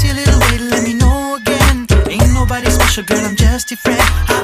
see a little bit, let me know again. Ain't nobody special, girl, I'm just your friend. I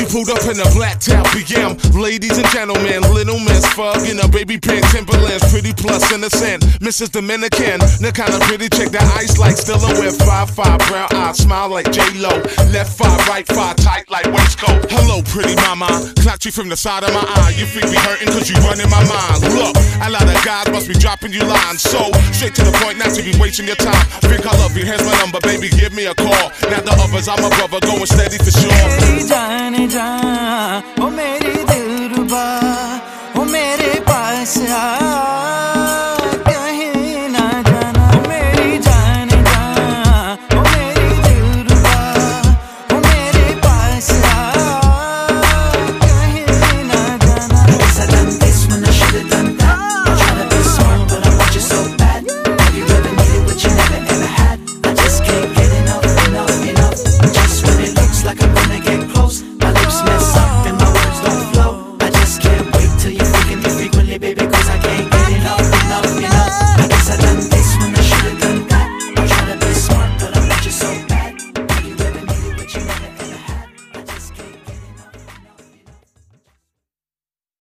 She pulled up in a black top BM. Ladies and gentlemen, little miss Fug in a baby pink Timberlands. Pretty plus innocent, Mrs. Dominican. The kind of pretty chick that ice like still with five five brown eyes, smile like J Lo. Left five, right five, tight like waistcoat. Hello, pretty mama. Clock you from the side of my eye. You freak me hurting cause you run in my mind. Look, a lot of guys must be dropping you lines. So, straight to the point, not to be wasting your time. Think I love you, here's my number, baby, give me a call. Now the others, I'm a brother, going steady for sure. मेरी जान जा ओ मेरी दिलरुबा ओ मेरे पास आ get close, my lips miss.